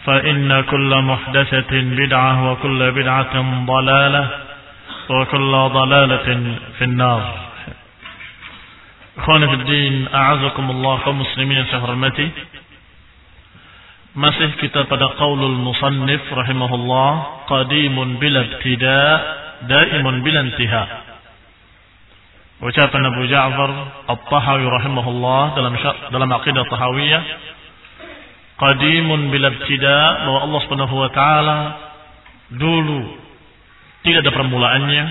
فإن كل محدثة بدعة وكل بدعة ضلالة وكل ضلالة في النار Ikhwan Fiddin, a'azakumullah kaum muslimin yang saya hormati. Masih kita pada qaulul musannif rahimahullah, qadimun bila ibtida, daimun bila intiha. Ucapan Abu Ja'far At-Tahawi rahimahullah dalam dalam aqidah Tahawiyah, qadimun bila ibtida, bahwa Allah Subhanahu wa taala dulu tidak ada permulaannya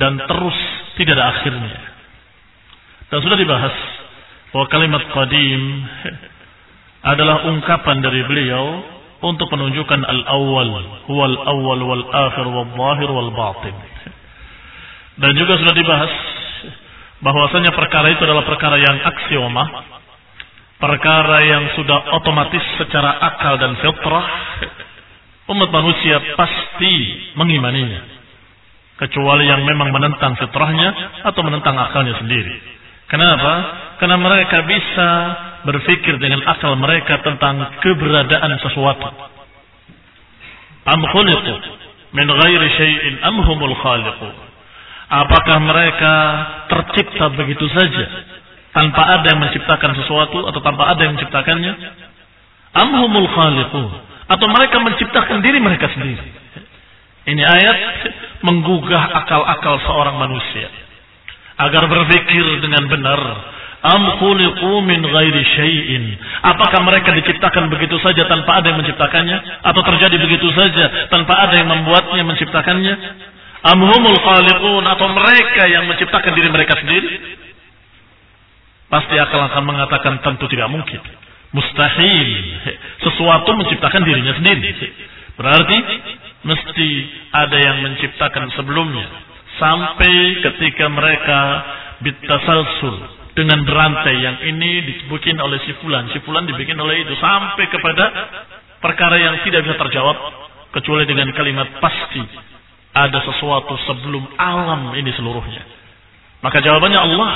dan terus tidak ada akhirnya. Dan sudah dibahas bahwa kalimat qadim adalah ungkapan dari beliau untuk menunjukkan al-awwal, huwal awwal wal akhir wal zahir wal batin. Dan juga sudah dibahas bahwasanya perkara itu adalah perkara yang aksioma, perkara yang sudah otomatis secara akal dan fitrah umat manusia pasti mengimaninya kecuali yang memang menentang fitrahnya atau menentang akalnya sendiri. Kenapa? Karena mereka bisa berpikir dengan akal mereka tentang keberadaan sesuatu. Am khuliqu min ghairi syai'in am humul khaliqu. Apakah mereka tercipta begitu saja tanpa ada yang menciptakan sesuatu atau tanpa ada yang menciptakannya? Am humul khaliqu atau mereka menciptakan diri mereka sendiri? Ini ayat menggugah akal-akal seorang manusia agar berpikir dengan benar. Am khuliqu min ghairi syai'in. Apakah mereka diciptakan begitu saja tanpa ada yang menciptakannya atau terjadi begitu saja tanpa ada yang membuatnya menciptakannya? Am humul khaliqun atau mereka yang menciptakan diri mereka sendiri? Pasti akal akan mengatakan tentu tidak mungkin. Mustahil sesuatu menciptakan dirinya sendiri. Berarti mesti ada yang menciptakan sebelumnya sampai ketika mereka bitasalsul dengan berantai yang ini dibikin oleh si fulan, si fulan dibikin oleh itu sampai kepada perkara yang tidak bisa terjawab kecuali dengan kalimat pasti ada sesuatu sebelum alam ini seluruhnya. Maka jawabannya Allah.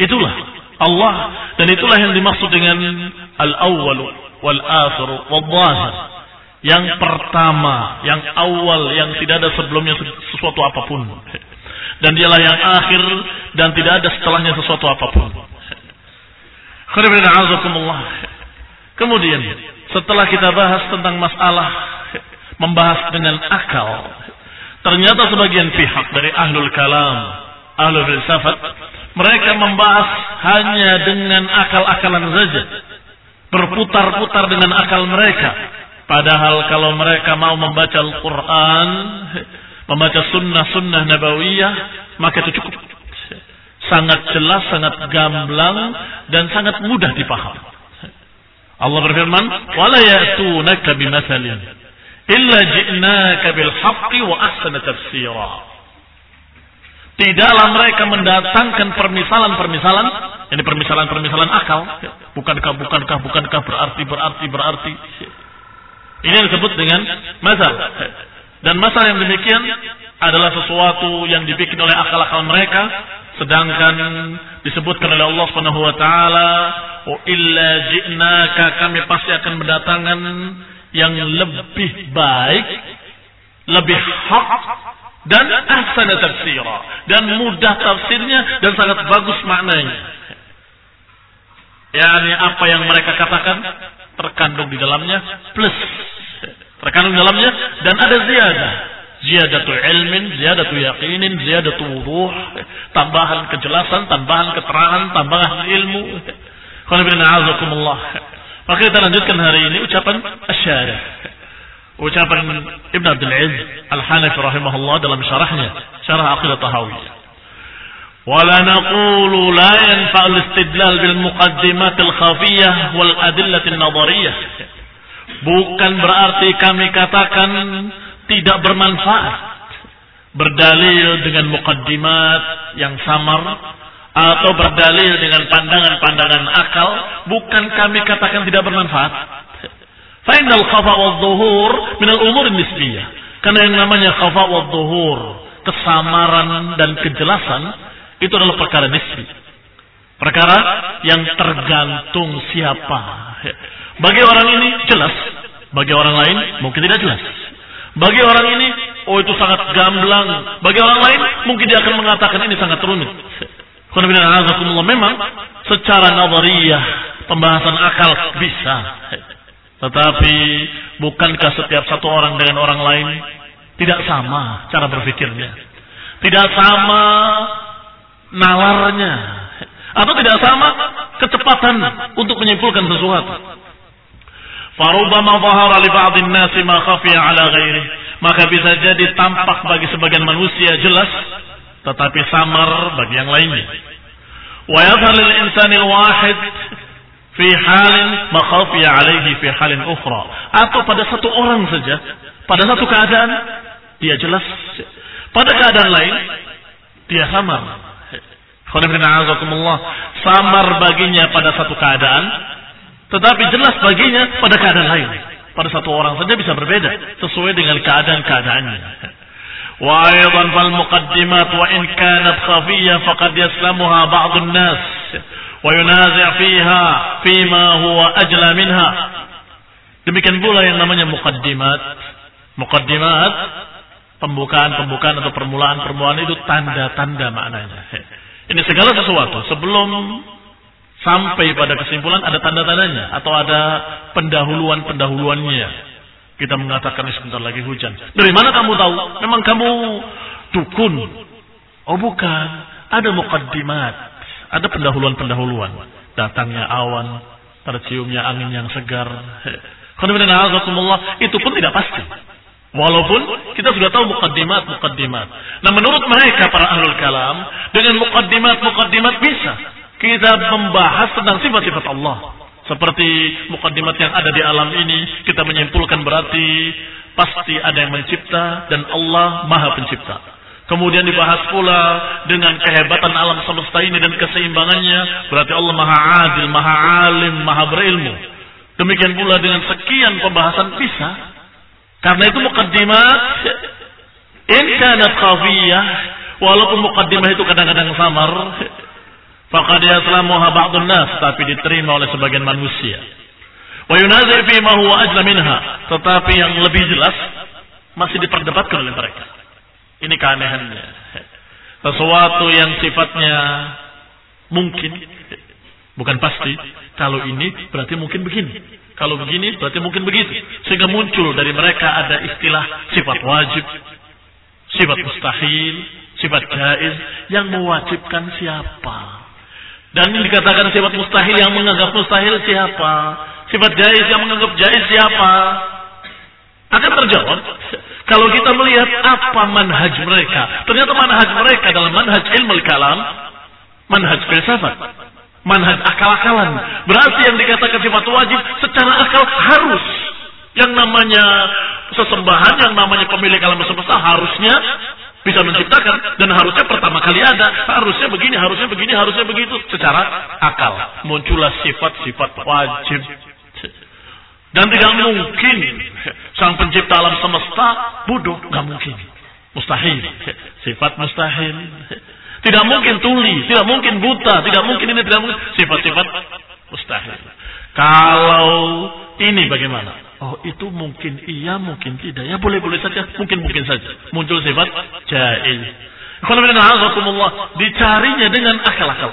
Itulah Allah dan itulah yang dimaksud dengan al-awwal wal akhir wal zahir. Yang pertama, yang awal, yang tidak ada sebelumnya sesuatu apa pun. Dan dialah yang akhir dan tidak ada setelahnya sesuatu apa pun. Kemudian, setelah kita bahas tentang masalah membahas dengan akal, ternyata sebagian pihak dari ahlul kalam, ahlul filsafat, mereka membahas hanya dengan akal-akalan saja. Berputar-putar dengan akal mereka Padahal kalau mereka mau membaca Al-Quran, membaca sunnah-sunnah nabawiyah, maka itu cukup. sangat jelas, sangat gamblang dan sangat mudah dipaham. Allah berfirman, "Wala ya'tunaka bimathalin illa ji'naka bil haqqi wa ahsana tafsira." Tidaklah mereka mendatangkan permisalan-permisalan, ini permisalan-permisalan akal, bukankah bukankah bukankah berarti berarti berarti. Ini yang disebut dengan masal. Dan masalah yang demikian adalah sesuatu yang dibikin oleh akal-akal mereka sedangkan disebutkan oleh Allah Subhanahu wa taala wa illa ji'naka kami pasti akan mendatangkan yang lebih baik lebih hak dan ahsana tafsira. Dan mudah tafsirnya dan sangat bagus maknanya. Yakni apa yang mereka katakan terkandung di dalamnya plus. Terkandung di dalamnya dan ada ziyadah. Ziyadatu ilmin, ziyadatu yaqinin, ziyadatu wuduh, tambahan kejelasan, tambahan keterangan, tambahan ilmu. Qul Maka kita lanjutkan hari ini ucapan asyarih. Ucapan Ibn Abdul Aziz Al-Hanafi rahimahullah dalam syarahnya, syarah Aqidah Tahawiyah. ولا نقول لا ينفع الاستدلال بالمقدمات الخفية والأدلة النظرية bukan berarti kami katakan tidak bermanfaat berdalil dengan mukaddimat yang samar atau berdalil dengan pandangan-pandangan akal bukan kami katakan tidak bermanfaat Fainal khafa wa dhuhur minal umur nisbiyah. Karena yang namanya khafa wa dhuhur, kesamaran dan kejelasan itu adalah perkara nisbi. Perkara yang tergantung siapa. Bagi orang ini jelas, bagi orang lain mungkin tidak jelas. Bagi orang ini, oh itu sangat gamblang. Bagi orang lain, mungkin dia akan mengatakan ini sangat rumit. Memang secara nazariyah, pembahasan akal bisa. Tetapi bukankah setiap satu orang dengan orang lain tidak sama cara berpikirnya? Tidak sama nalarnya. Atau tidak sama kecepatan untuk menyimpulkan sesuatu. Farubama zahara li ba'dhin nasi ma khafiya ala ghairi. Maka bisa jadi tampak bagi sebagian manusia jelas tetapi samar bagi yang lainnya. Wa wahid fi halin ma khafiya alaihi fi halin ukhra. Atau pada satu orang saja, pada satu keadaan dia jelas, pada keadaan lain dia samar. Samar baginya pada satu keadaan tetapi jelas baginya pada keadaan lain. Pada satu orang saja bisa berbeda sesuai dengan keadaan-keadaannya. Wa aydan fal muqaddimat wa in kanat khafiyah faqad yaslamuha ba'd an-nas yunazi' fiha fima huwa ajla minha. Demikian pula yang namanya muqaddimat. Muqaddimat pembukaan-pembukaan atau permulaan-permulaan itu tanda-tanda maknanya. Ini segala sesuatu sebelum sampai pada kesimpulan ada tanda-tandanya atau ada pendahuluan-pendahuluannya. Kita mengatakan sebentar lagi hujan. Dari mana kamu tahu? Memang kamu dukun. Oh bukan, ada mukaddimat, ada pendahuluan-pendahuluan. Datangnya awan, terciumnya angin yang segar. Itu pun tidak pasti. Walaupun kita sudah tahu mukaddimat, mukaddimat. Nah menurut mereka para ahlul kalam, dengan mukaddimat, mukaddimat bisa kita membahas tentang sifat-sifat Allah. Seperti mukaddimat yang ada di alam ini, kita menyimpulkan berarti pasti ada yang mencipta dan Allah Maha Pencipta. Kemudian dibahas pula dengan kehebatan alam semesta ini dan keseimbangannya, berarti Allah Maha Adil, Maha Alim, Maha Berilmu. Demikian pula dengan sekian pembahasan bisa. Karena itu mukaddimat in kanat khafiyah, walaupun mukaddimah itu kadang-kadang samar, Faqad yaslamuha ba'dun nas, tapi diterima oleh sebagian manusia. Wa yunazi fi ma huwa ajla minha, tetapi yang lebih jelas masih diperdebatkan oleh mereka. Ini keanehannya. Sesuatu yang sifatnya mungkin bukan pasti. Kalau ini berarti mungkin begini. Kalau begini berarti mungkin begitu. Sehingga muncul dari mereka ada istilah sifat wajib, sifat mustahil, sifat jaiz yang mewajibkan siapa? Dan dikatakan sifat mustahil yang menganggap mustahil siapa? Sifat jais yang menganggap jais siapa? Akan terjawab kalau kita melihat apa manhaj mereka. Ternyata manhaj mereka dalam manhaj ilmu kalam manhaj filsafat, manhaj akal-akalan. Berarti yang dikatakan sifat wajib secara akal harus. Yang namanya sesembahan, yang namanya pemilik alam semesta harusnya bisa menciptakan dan harusnya pertama kali ada harusnya begini harusnya begini harusnya begitu secara akal muncullah sifat-sifat wajib dan tidak mungkin sang pencipta alam semesta bodoh nggak mungkin mustahil sifat mustahil tidak mungkin tuli tidak mungkin buta tidak mungkin ini tidak mungkin sifat-sifat mustahil kalau ini bagaimana Oh itu mungkin iya, mungkin tidak. Ya boleh-boleh saja, mungkin-mungkin saja. Muncul sifat jahil. Dicarinya dengan akal-akal.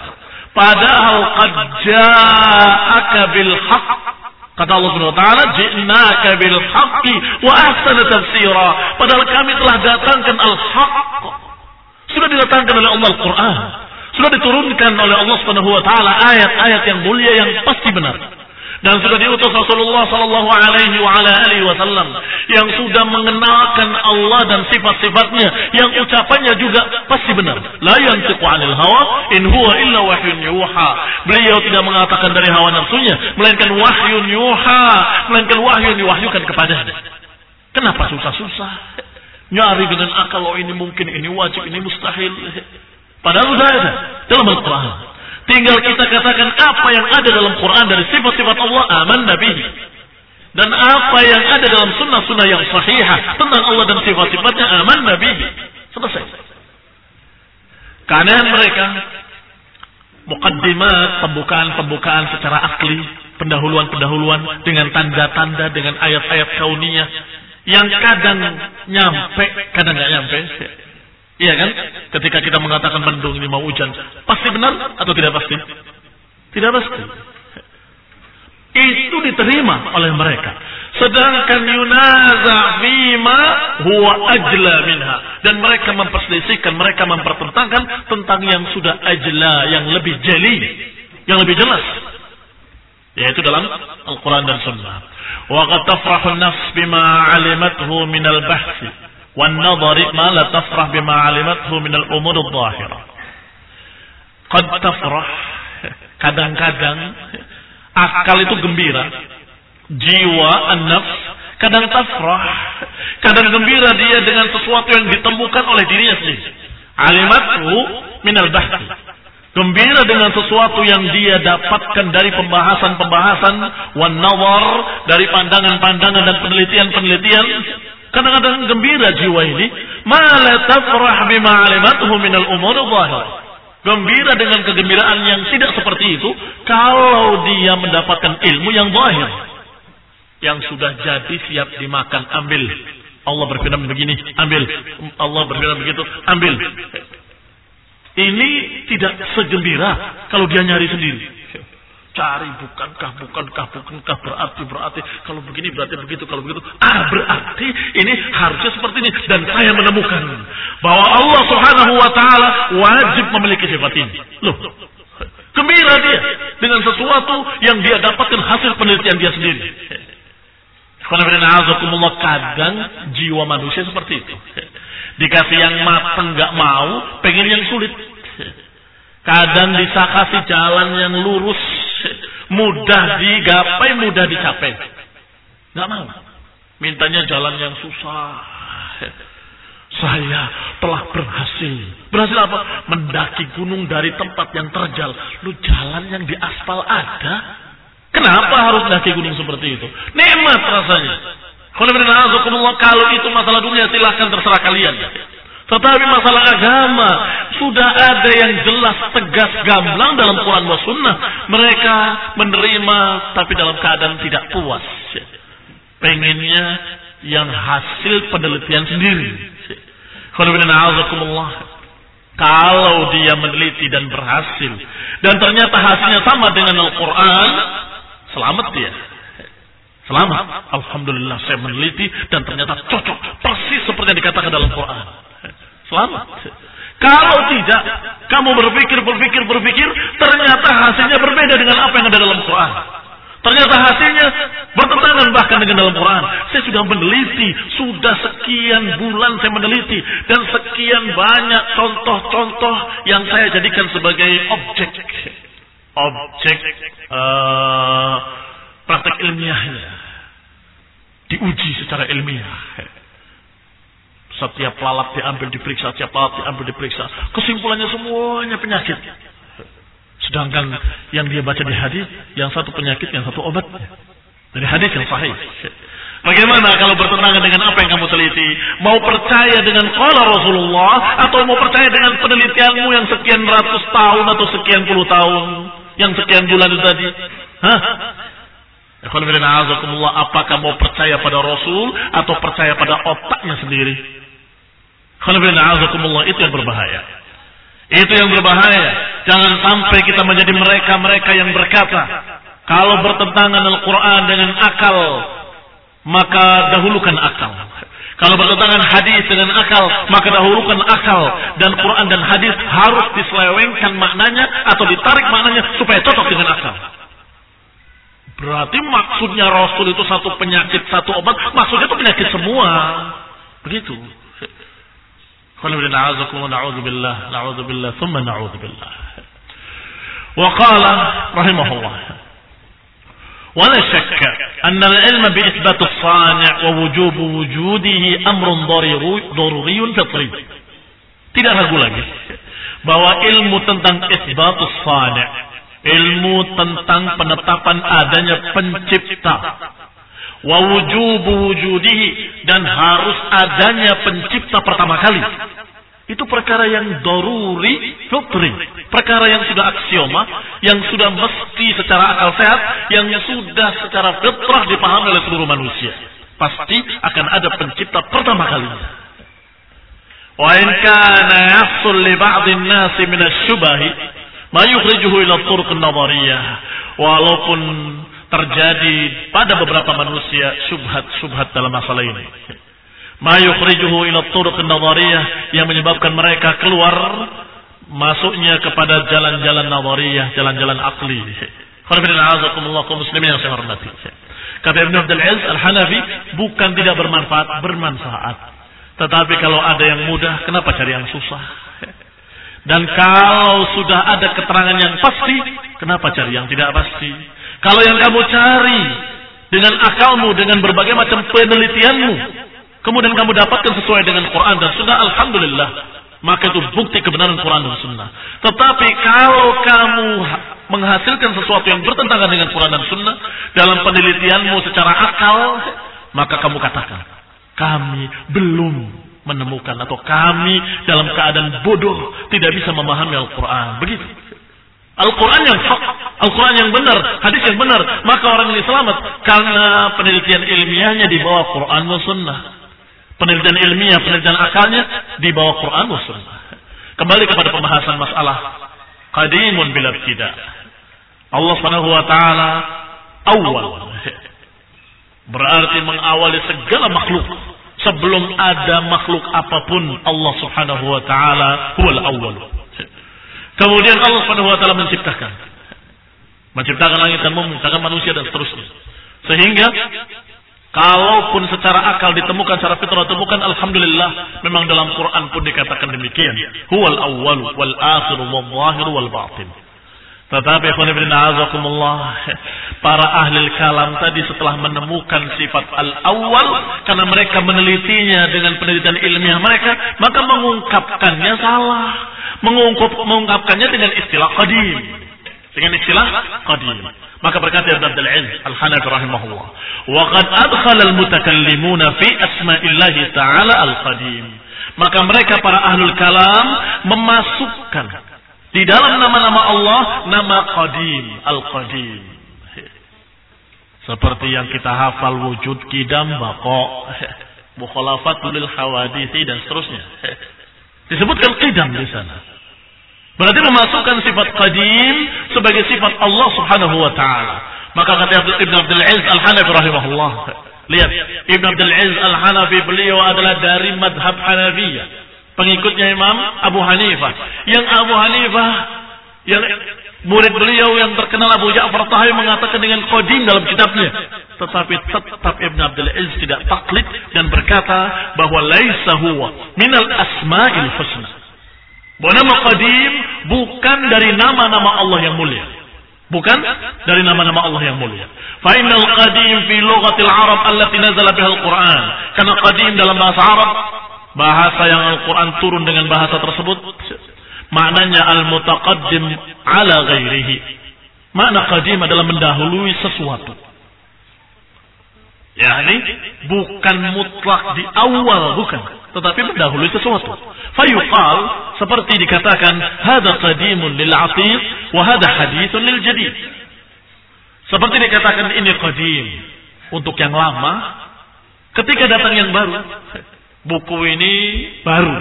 Padahal qad ja'aka bil haqq. Kata Allah Subhanahu wa taala, "Ji'naka bil haqqi wa ahsana tafsira." Padahal kami telah datangkan al-haqq. Sudah didatangkan oleh Allah Al-Qur'an. Sudah diturunkan oleh Allah Subhanahu wa taala ayat-ayat yang mulia yang pasti benar dan sudah diutus Rasulullah sallallahu alaihi wa ala alihi wasallam yang sudah mengenalkan Allah dan sifat-sifatnya yang ucapannya juga pasti benar. La yantiqu 'anil hawa in huwa illa wahyun yuha. Beliau tidak mengatakan dari hawa nafsunya, melainkan wahyun yuha, melainkan wahyu yang diwahyukan kepadanya. Kenapa susah-susah? Nyari dengan akal, oh ini mungkin, ini wajib, ini mustahil. Padahal sudah ada dalam Al-Quran. Tinggal kita katakan apa yang ada dalam Quran dari sifat-sifat Allah aman nabi. Dan apa yang ada dalam sunnah-sunnah yang sahihah tentang Allah dan sifat-sifatnya aman nabi. Selesai. Karena mereka mukaddimat, pembukaan-pembukaan secara akli, pendahuluan-pendahuluan dengan tanda-tanda, dengan ayat-ayat kauniyah yang kadang nyampe, kadang nggak nyampe. Iya kan? Ketika kita mengatakan mendung ini mau hujan, pasti benar atau tidak pasti? Tidak pasti. Itu diterima oleh mereka. Sedangkan yunaza fima huwa ajla minha. Dan mereka memperselisihkan, mereka mempertentangkan tentang yang sudah ajla, yang lebih jeli, yang lebih jelas. Yaitu dalam Al-Quran dan Sunnah. Wa qad tafrahu nafs bima alimathu minal bahsi wan nadhari لا تفرح tafrah bima 'alimathu min al-umur adh-dhahirah. Kadang-kadang akal itu gembira, jiwa an-nafs kadang tafrah, kadang gembira dia dengan sesuatu yang ditemukan oleh dirinya sendiri. alimatu min al-bahth gembira dengan sesuatu yang dia dapatkan dari pembahasan-pembahasan wan nawar dari pandangan-pandangan dan penelitian-penelitian Kadang-kadang gembira jiwa ini. Mala tafrah bima alimathu minal umur. Gembira dengan kegembiraan yang tidak seperti itu. Kalau dia mendapatkan ilmu yang zahir. Yang sudah jadi siap dimakan. Ambil. Allah berfirman begini. Ambil. Allah berfirman begitu. Ambil. Ini tidak segembira kalau dia nyari sendiri cari bukankah bukankah bukankah berarti berarti. Kalau begini berarti begitu kalau begitu. Ah berarti ini harusnya seperti ini. Dan saya menemukan bahwa Allah Subhanahu wa taala wajib memiliki sifat ini. Loh gembira dia dengan sesuatu yang dia dapatkan hasil penelitian dia sendiri. Kadang jiwa manusia seperti itu. Dikasih yang matang nggak mau pengen yang sulit. Kadang bisa kasih jalan yang lurus mudah digapai, mudah dicapai. Nggak mau. Mintanya jalan yang susah. Saya telah berhasil. Berhasil apa? Mendaki gunung dari tempat yang terjal. Lu jalan yang di aspal ada. Kenapa harus mendaki gunung seperti itu? Nikmat rasanya. Kalau itu masalah dunia silahkan terserah kalian. Tetapi masalah agama sudah ada yang jelas tegas gamblang dalam Quran dan Sunnah. Mereka menerima tapi dalam keadaan tidak puas. Pengennya yang hasil penelitian sendiri. Kalau dia meneliti dan berhasil dan ternyata hasilnya sama dengan Al-Quran, selamat dia. Selamat. Alhamdulillah saya meneliti dan ternyata cocok persis seperti yang dikatakan dalam Quran. Selamat. Kalau tidak, kamu berpikir, berpikir, berpikir, ternyata hasilnya berbeda dengan apa yang ada dalam Quran. Ternyata hasilnya bertentangan bahkan dengan dalam Quran. Saya sudah meneliti, sudah sekian bulan saya meneliti dan sekian banyak contoh-contoh yang saya jadikan sebagai objek objek uh, praktek ilmiahnya diuji secara ilmiah. Setiap lalat diambil diperiksa, setiap lalat diambil diperiksa. Kesimpulannya semuanya penyakit. Sedangkan yang dia baca di hadis, yang satu penyakit, yang satu obat. Dari hadis yang sahih. Bagaimana kalau bertentangan dengan apa yang kamu teliti? Mau percaya dengan kala Rasulullah atau mau percaya dengan penelitianmu yang sekian ratus tahun atau sekian puluh tahun, yang sekian bulan itu tadi? Hah? Apakah mau percaya pada Rasul atau percaya pada otaknya sendiri? Itu yang berbahaya. Itu yang berbahaya. Jangan sampai kita menjadi mereka-mereka yang berkata, kalau bertentangan Al-Quran dengan akal, maka dahulukan akal. Kalau bertentangan hadis dengan akal, maka dahulukan akal. Dan Quran dan hadis harus diselewengkan maknanya atau ditarik maknanya supaya cocok dengan akal. Berarti maksudnya Rasul itu satu penyakit, satu obat. Maksudnya itu penyakit semua. Begitu. نعوذ بالله نعوذ بالله ثم نعوذ بالله وقال رحمه الله ولا شك أن العلم بإثبات الصانع ووجوب وجوده أمر ضروري فطري tidak ragu lagi bahwa ilmu tentang isbatus sani' ilmu tentang penetapan adanya pencipta wujubu wujudihi dan harus adanya pencipta pertama kali. Itu perkara yang doruri fitri. Perkara yang sudah aksioma, yang sudah mesti secara akal sehat, yang sudah secara fitrah dipahami oleh seluruh manusia. Pasti akan ada pencipta pertama kalinya. Wa in kana yahsul li ba'dhin nasi min asy-syubahi ma yukhrijuhu ila turuq an-nadhariyah. Walaupun terjadi pada beberapa manusia subhat-subhat dalam masalah ini. Ma yukhrijuhu ila turuq nadhariyah yang menyebabkan mereka keluar masuknya kepada jalan-jalan nadhariyah, jalan-jalan akli. Muslimin yang saya hormati. Kata Ibn Abdul Aziz Al-Hanafi bukan tidak bermanfaat, bermanfaat. Tetapi kalau ada yang mudah, kenapa cari yang susah? Dan kalau sudah ada keterangan yang pasti, kenapa cari yang tidak pasti? Kalau yang kamu cari dengan akalmu, dengan berbagai macam penelitianmu, kemudian kamu dapatkan sesuai dengan Quran dan Sunnah, Alhamdulillah. Maka itu bukti kebenaran Quran dan Sunnah. Tetapi kalau kamu menghasilkan sesuatu yang bertentangan dengan Quran dan Sunnah dalam penelitianmu secara akal, maka kamu katakan, kami belum menemukan atau kami dalam keadaan bodoh tidak bisa memahami Al-Quran. Begitu. Al-Quran yang hak, Al-Quran yang benar, hadis yang benar, maka orang ini selamat karena penelitian ilmiahnya di bawah Quran dan Sunnah. Penelitian ilmiah, penelitian akalnya di bawah Quran dan Sunnah. Kembali kepada pembahasan masalah qadimun bila tidak. Allah Subhanahu wa taala awal berarti mengawali segala makhluk sebelum ada makhluk apa pun Allah Subhanahu wa taala huwal awwal. Kemudian Allah Subhanahu wa taala menciptakan. Menciptakan langit dan bumi, menciptakan manusia dan seterusnya. Sehingga kalaupun secara akal ditemukan secara fitrah ditemukan alhamdulillah memang dalam Quran pun dikatakan demikian. Huwal awwal wal akhir wal zahir wal batin. Tetapi para ahli kalam tadi setelah menemukan sifat al-awwal karena mereka menelitinya dengan penelitian ilmiah mereka, maka mengungkapkannya salah. Mengungkap, mengungkapkannya dengan istilah qadim. Dengan istilah qadim. Maka berkata Ibn Abdul Aziz Al-Hanafi rahimahullah, "Wa qad adkhala al-mutakallimuna fi asma'illah ta'ala al-qadim." Maka mereka para ahlul kalam memasukkan di dalam nama-nama Allah, nama Qadim, Al-Qadim. Seperti yang kita hafal wujud kidam bako, mukhalafatul hawadithi dan seterusnya. Disebutkan kidam di sana. Berarti memasukkan sifat qadim sebagai sifat Allah Subhanahu wa taala. Maka kata Ibn Abdul Aziz Al-Hanafi rahimahullah. Lihat, Ibn Abdul Aziz Al-Hanafi beliau adalah dari madhab Hanafiyah pengikutnya Imam Abu Hanifah. Yang Abu Hanifah yang Murid beliau yang terkenal Abu Ja'far Tahawi mengatakan dengan qadim dalam kitabnya. Tetapi tetap Ibn Abdul Aziz tidak taklid dan berkata bahwa laisa huwa minal asma'il husna. Bahwa nama qadim bukan dari nama-nama Allah yang mulia. Bukan dari nama-nama Allah yang mulia. Fa innal qadim fi lughatil Arab allati nazala biha al-Qur'an. Karena qadim dalam bahasa Arab bahasa yang Al-Qur'an turun dengan bahasa tersebut maknanya al-mutaqaddim ala ghairihi. Makna qadim adalah mendahului sesuatu. Ya, ini bukan mutlak di awal, bukan. Tetapi mendahului sesuatu. Fayuqal, seperti dikatakan, hada qadimun lil atiq, wa hada hadithun lil jadid. Seperti dikatakan ini qadim. Untuk yang lama, ketika datang yang baru, buku ini baru.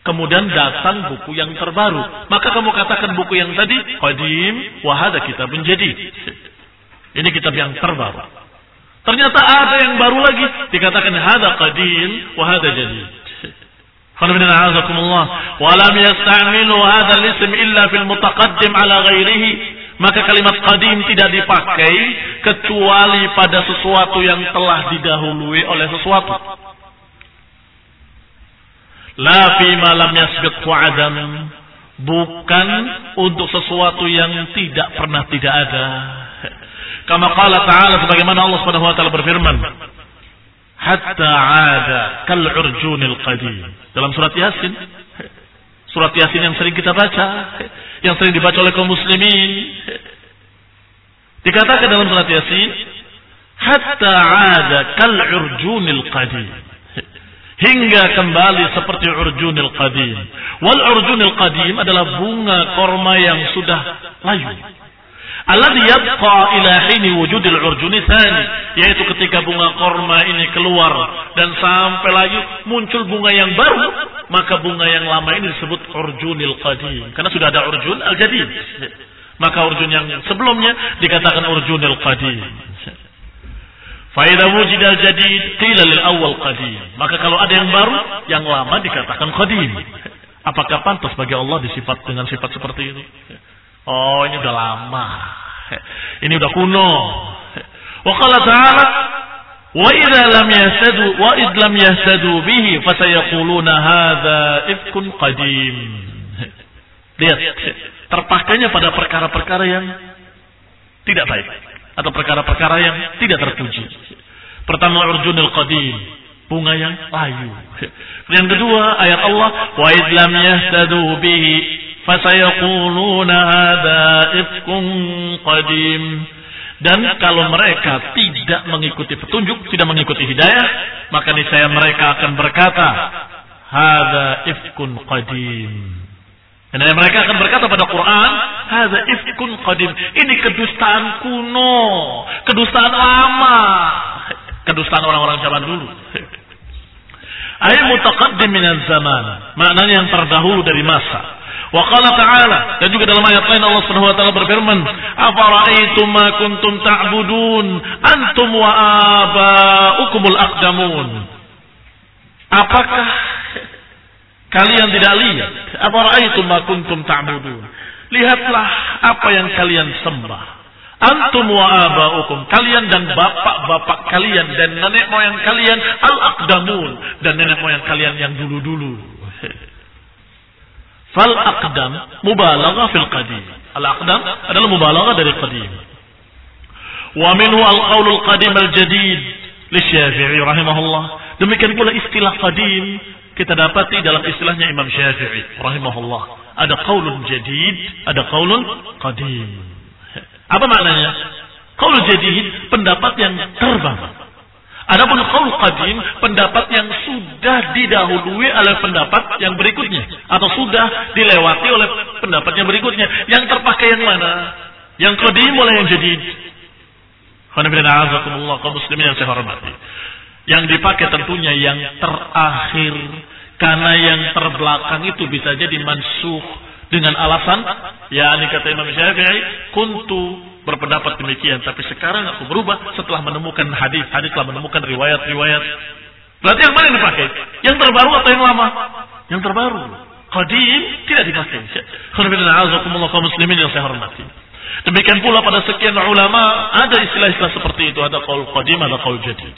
Kemudian datang buku yang terbaru. Maka kamu katakan buku yang tadi, qadim, wahada kitab menjadi. Ini kitab yang terbaru. Ternyata ada yang baru lagi. Dikatakan hada qadim, wahada jadid. Qanabina a'azakumullah. Walam yasta'milu hada illa fil mutaqaddim ala ghairihi. Maka kalimat qadim tidak dipakai kecuali pada sesuatu yang telah didahului oleh sesuatu. La fi lam yasbiqu adam. Bukan untuk sesuatu yang tidak pernah tidak ada. Kama qala ta'ala sebagaimana Allah Subhanahu wa taala berfirman, hatta 'ada kal urjunil qadim. Dalam surat Yasin. Surat Yasin yang sering kita baca, yang sering dibaca oleh kaum muslimin. Dikatakan dalam surat Yasin, hatta 'ada kal urjunil qadim hingga kembali seperti urjunil qadim. Wal urjunil qadim adalah bunga korma yang sudah layu. Alladhi yabqa ila hini wujudil urjuni thani. Yaitu ketika bunga korma ini keluar dan sampai layu muncul bunga yang baru. Maka bunga yang lama ini disebut urjunil qadim. Karena sudah ada urjun al-jadid. Maka urjun yang sebelumnya dikatakan urjunil qadim. Faida wujid al jadid qila lil awal qadim. Maka kalau ada yang baru, yang lama dikatakan qadim. Apakah pantas bagi Allah disifat dengan sifat seperti ini? Oh, ini udah lama. Ini udah kuno. Wa qala ta'ala Wa idza lam yasadu wa id lam yasadu bihi fasayaquluna hadza ifkun qadim. Lihat, terpakainya pada perkara-perkara yang tidak baik atau perkara-perkara yang tidak terpuji. Pertama urjunul qadim, bunga yang layu. Yang kedua ayat Allah wa idlam yahtadu bihi fasayaquluna hadza ifkun qadim. Dan kalau mereka tidak mengikuti petunjuk, tidak mengikuti hidayah, maka niscaya mereka akan berkata, "Hadza ifkun qadim." Dan mereka akan berkata pada Quran, "Hadza ifkun qadim." Ini kedustaan kuno, kedustaan lama, kedustaan orang-orang zaman dulu. Ayat mutaqaddim min zaman, maknanya yang terdahulu dari masa. Wa qala ta'ala dan juga dalam ayat lain Allah Subhanahu wa taala berfirman, "Afara'aytum ma kuntum ta'budun antum wa aba'ukumul aqdamun?" Apakah Kalian tidak lihat. Apa ra'aitum ma kuntum ta'budun? Lihatlah apa yang kalian sembah. Antum wa aba'ukum. Kalian dan bapak-bapak kalian dan nenek moyang kalian al-aqdamun. Dan nenek moyang kalian yang dulu-dulu. Fal aqdam mubalaghah fil qadim. Al-aqdam adalah mubalaghah dari qadim. Wa minhu al-qaulul qadim al-jadid li Syafi'i rahimahullah. Demikian pula istilah qadim kita dapati dalam istilahnya Imam Syafi'i rahimahullah. Ada qaulun jadid, ada qaulun qadim. Apa maknanya? Qaul jadid, pendapat yang terbaru. Adapun qaul qadim, pendapat yang sudah didahului oleh pendapat yang berikutnya atau sudah dilewati oleh pendapat yang berikutnya. Yang terpakai yang mana? Yang qadim oleh yang jadid. Alhamdulillah, kaum muslimin yang saya hormati. Yang dipakai tentunya yang terakhir. Karena yang terbelakang itu bisa jadi mansuh dengan alasan ya ini kata Imam Syafi'i kuntu berpendapat demikian tapi sekarang aku berubah setelah menemukan hadis hadis telah menemukan riwayat-riwayat berarti yang mana yang dipakai yang terbaru atau yang lama yang terbaru Qadim tidak dipakai. Kaum muslimin yang saya hormati. Demikian pula pada sekian ulama ada istilah-istilah seperti itu. Ada qaul qadim, ada qaul jadid.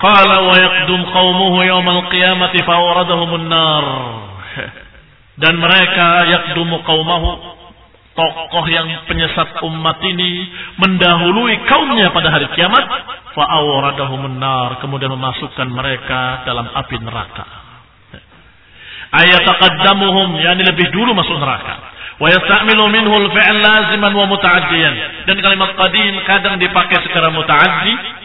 Qala wa yaqdum qaumuhu yawmal qiyamati fawradahumun nar. Dan mereka yaqdumu qaumahu tokoh yang penyesat umat ini mendahului kaumnya pada hari kiamat fa'awradahumun nar kemudian memasukkan mereka dalam api neraka. Ayataqaddamuhum yani lebih dulu masuk neraka. Wa yasta'milu minhu al-fi'l laziman wa muta'addiyan. Dan kalimat qadim kadang dipakai secara muta'addi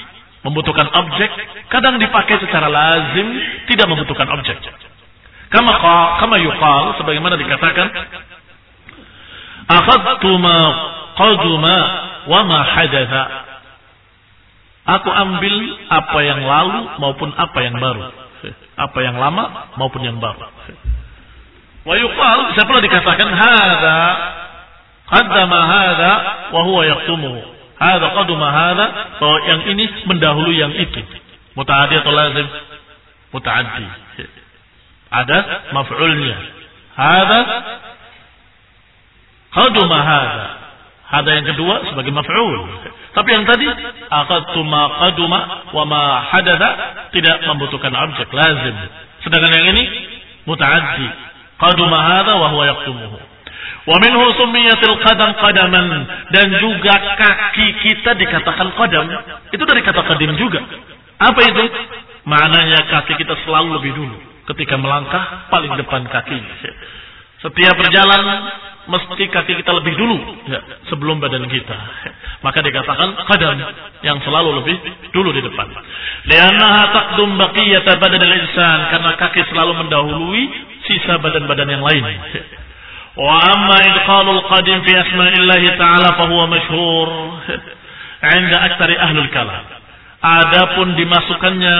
membutuhkan objek kadang dipakai secara lazim tidak membutuhkan objek kama kama yuqal sebagaimana dikatakan akhadtu ma qaduma wa ma hadatha aku ambil apa yang lalu maupun apa yang baru apa yang lama maupun yang baru. Wa yuqal, bisa pula dikatakan hadza qaddama hadza wa huwa yaqtumuhu. Hadza qaddama hadza bahwa yang ini mendahului yang itu. Mutaaddi atau lazim? Mutaaddi. Ada maf'ulnya. Hadza qaddama hadza. Hadza yang kedua sebagai maf'ul. Tapi yang tadi aqadtu ma qaduma wa ma hadatha tidak membutuhkan objek lazim. Sedangkan yang ini mutaaddi. Qaduma hadha wa huwa yaqtumuhu. Wa minhu summiyatil qadam qadaman dan juga kaki kita dikatakan qadam. Itu dari kata qadim juga. Apa itu? Maknanya kaki kita selalu lebih dulu ketika melangkah paling depan kaki. Setiap berjalan mesti kaki kita lebih dulu ya, sebelum badan kita. Maka dikatakan qadam yang selalu lebih dulu di depan. Liannaha taqdum baqiyata badan al-insan karena kaki selalu mendahului sisa badan-badan yang lain. Wa amma idkhalul qadim fi asma'illahi ta'ala fahuwa masyhur 'inda aktsari ahlul kalam. Adapun dimasukkannya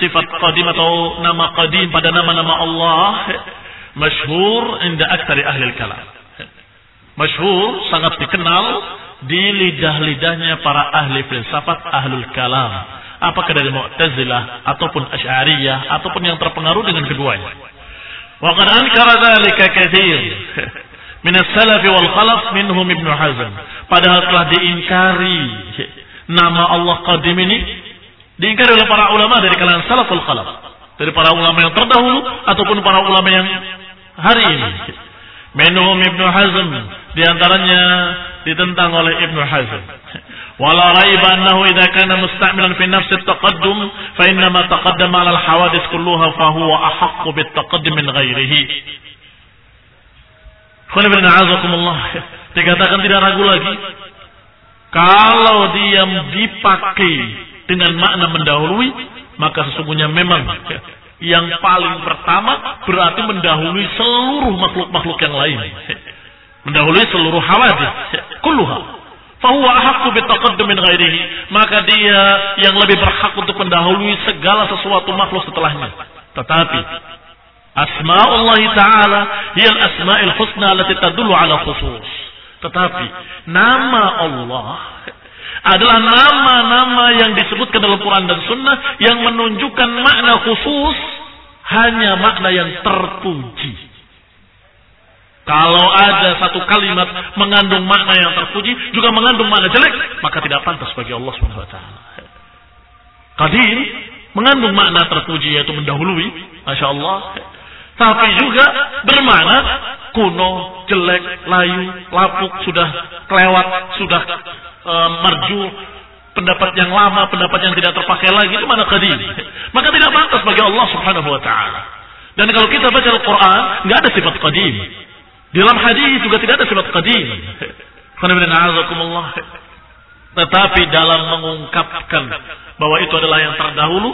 sifat qadim atau nama qadim pada nama-nama Allah masyhur inda aktsari ahli kalam. Masyhur sangat dikenal di lidah-lidahnya para ahli filsafat ahlul kalam. Apakah dari Mu'tazilah ataupun Asy'ariyah ataupun yang terpengaruh dengan keduanya ankara dzalika katsir min as-salaf wal khalaf minhum Ibnu Hazm padahal telah diingkari nama Allah Qadim ini. Diingkari oleh para ulama dari kalangan salaful khalaf. Dari para ulama yang terdahulu ataupun para ulama yang hari ini. Minhum Ibnu Hazm di antaranya ditentang oleh Ibnu Hazm. Wala raiba annahu idza kana musta'milan fi nafsi at-taqaddum fa inna ma taqaddama 'ala al-hawadith kulluha fa huwa ahaqqu bit-taqaddum min ghairihi. Dikatakan tidak ragu lagi kalau dia dipakai dengan makna mendahului maka sesungguhnya memang yang paling pertama berarti mendahului seluruh makhluk-makhluk yang lain. Mendahului seluruh hawadis. Kulluha. Fahuwa ahakku bitaqaddum min ghairihi. Maka dia yang lebih berhak untuk mendahului segala sesuatu makhluk setelahnya. Tetapi Asma'ullah Ta'ala hiya al-asma'il husna allati tadullu ala khusus. Tetapi nama Allah adalah nama-nama yang disebutkan dalam Quran dan Sunnah yang menunjukkan makna khusus hanya makna yang terpuji. Kalau ada satu kalimat mengandung makna yang terpuji juga mengandung makna jelek, maka tidak pantas bagi Allah Subhanahu wa taala. Mengandung makna terpuji yaitu mendahului, Masya Allah. Tapi juga bermakna kuno, jelek, layu, lapuk, sudah kelewat, sudah e, marju, pendapat yang lama, pendapat yang tidak terpakai lagi itu mana qadim. Maka tidak pantas bagi Allah Subhanahu wa taala. Dan kalau kita baca Al-Qur'an, nggak ada sifat qadim. Di dalam hadis juga tidak ada sifat qadim. Tetapi dalam mengungkapkan bahwa itu adalah yang terdahulu,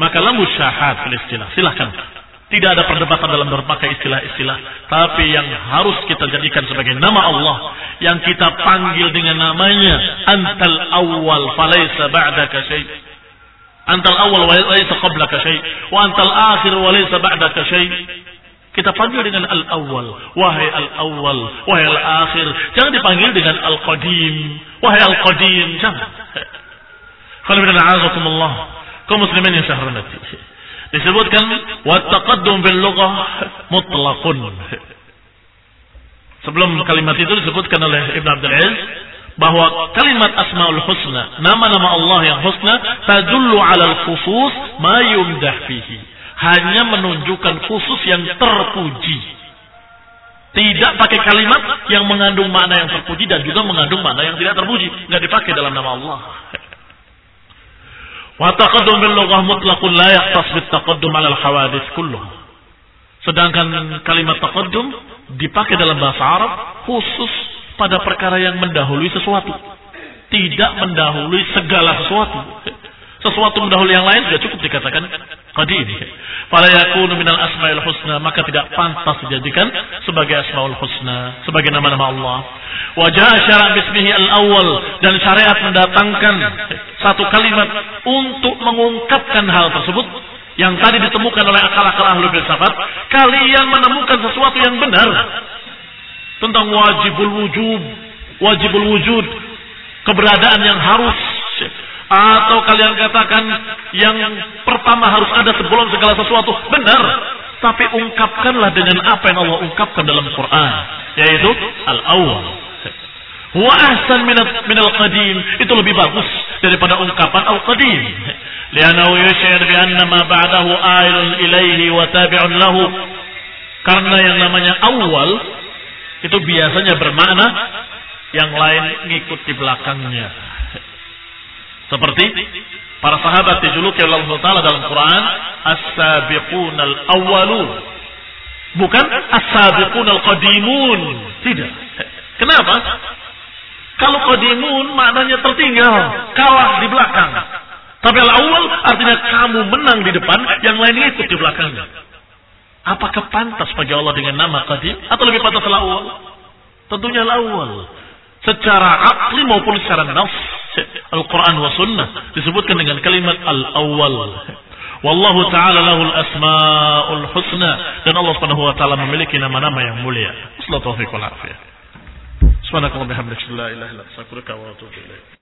maka lamu syahad istilah. Silahkan tidak ada perdebatan dalam berbagai istilah-istilah. Tapi yang harus kita jadikan sebagai nama Allah. Yang kita panggil dengan namanya. Antal awal falaysa ba'daka syai' Antal awal walaysa qablaka syai' Wa antal akhir walaysa ba'daka syai' Kita panggil dengan al-awwal. Wahai al-awwal. Wahai al-akhir. Jangan dipanggil dengan al-qadim. Wahai al-qadim. Jangan. Kalau Allah. Kau muslimin yang saya hormati. Disebutkan wa taqaddum bil lughah mutlaqun. Sebelum kalimat itu disebutkan oleh Ibn Abdul Aziz bahwa kalimat Asmaul Husna, nama-nama Allah yang husna tadullu 'ala al-khusus ma yumdah fihi. Hanya menunjukkan khusus yang terpuji. Tidak pakai kalimat yang mengandung makna yang terpuji dan juga mengandung makna yang tidak terpuji. Nggak dipakai dalam nama Allah. Sedangkan kalimat taqaddum dipakai dalam bahasa Arab khusus pada perkara yang mendahului sesuatu. Tidak mendahului segala sesuatu. Sesuatu mendahului yang lain sudah cukup dikatakan qadim. Fala yakunu minal asmaul husna maka tidak pantas dijadikan sebagai asmaul husna, sebagai nama-nama Allah. Wajah syara bismihi al-awwal dan syariat mendatangkan satu kalimat untuk mengungkapkan hal tersebut yang tadi ditemukan oleh akal-akal ahlu filsafat, kalian menemukan sesuatu yang benar tentang wajibul wujud, wajibul wujud, keberadaan yang harus atau kalian katakan yang pertama harus ada sebelum segala sesuatu. Benar. Tapi ungkapkanlah dengan apa yang Allah ungkapkan dalam Quran yaitu al-awwal. Wa ahsan minal qadim. Itu lebih bagus daripada ungkapan al-qadim. Li'annahu yushir bi anna ma ba'dahu ailun ilaihi wa tabi'un lahu. Karena yang namanya awal itu biasanya bermakna yang lain ngikut di belakangnya seperti para sahabat dijuluki oleh Allah Taala dalam Quran as-sabiqunal awwalun bukan as-sabiqunal qadimun tidak kenapa kalau qadimun maknanya tertinggal, kalah di belakang. Tapi al-awwal artinya kamu menang di depan, yang lain ikut di belakangnya. Apakah pantas bagi Allah dengan nama qadim atau lebih pantas al-awwal? Tentunya al-awwal secara akli maupun secara nafs. Al-Quran wa sunnah disebutkan dengan kalimat al-awwal. Wallahu ta'ala lahul asma'ul husna. Dan Allah subhanahu wa ta'ala memiliki nama-nama yang mulia. Assalamualaikum warahmatullahi wabarakatuh Subhanakallah bihamdika la ilaha illa anta